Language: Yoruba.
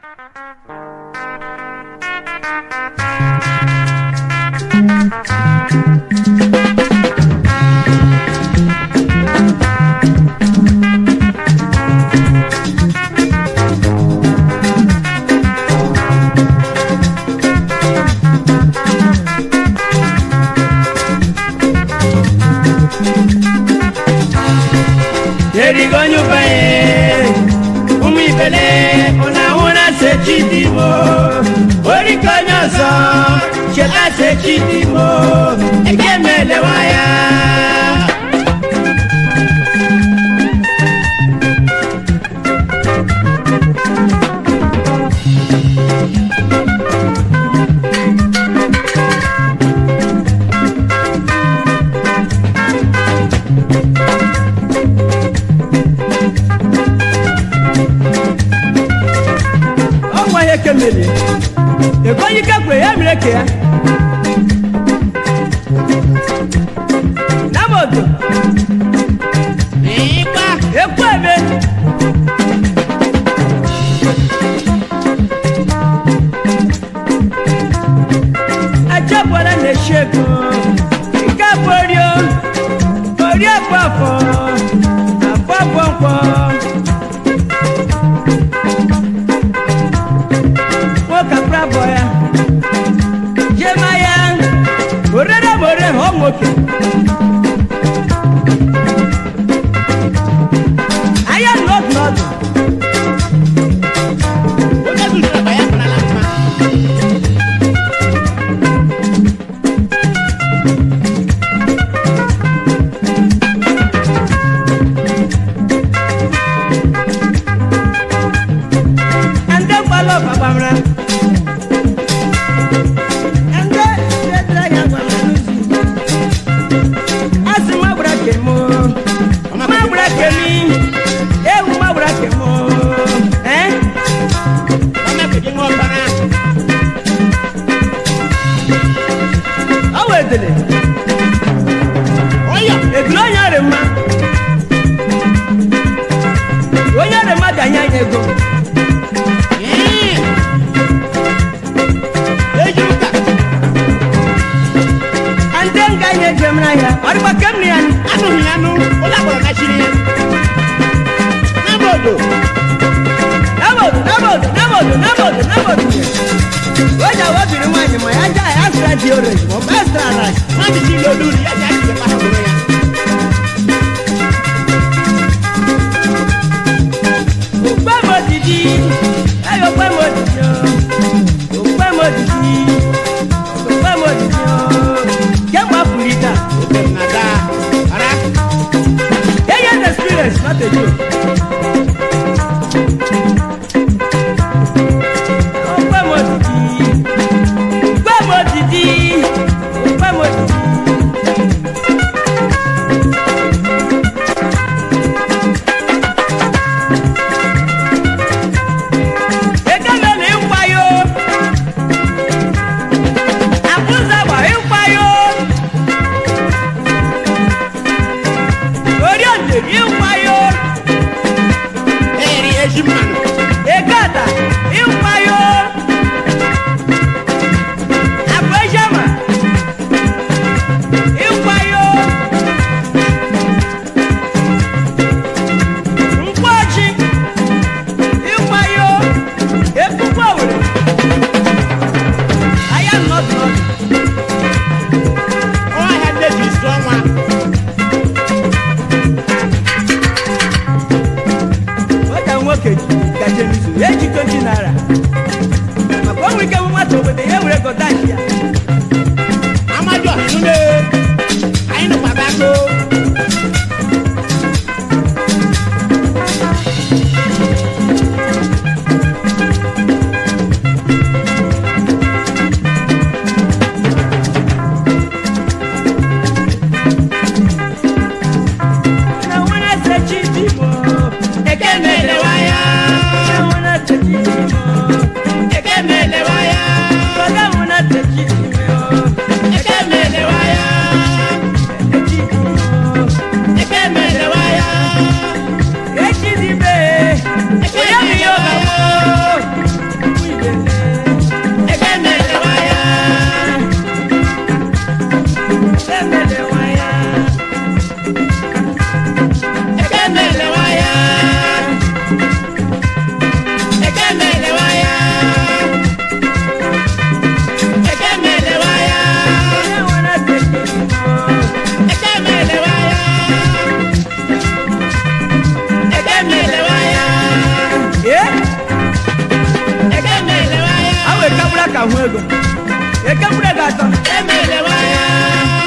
Thank you. ya tekini mo egemele waya egonyi kakwe ya mireke ya Okay. awa edele ọya edele onye ọrịa mma onye ọrịa mma ga-enye anyị ego eji ụka ande m ga-enye ejem n'ahịa ọrịkpa kem na ya anụghị ya Nabodo. ụlọ akpọrọ kachiri ya n'ebe odo n'ebe odo n'ebe odo n'ebe odo n'ebe odo onye awabiri nwaanyị ma ya ready already for best alright. Má ti ṣe lólu rí ẹ̀jẹ̀ àti ìjẹ̀pá. ka hụ ego eke mkpụrụ ga atọ emeelewa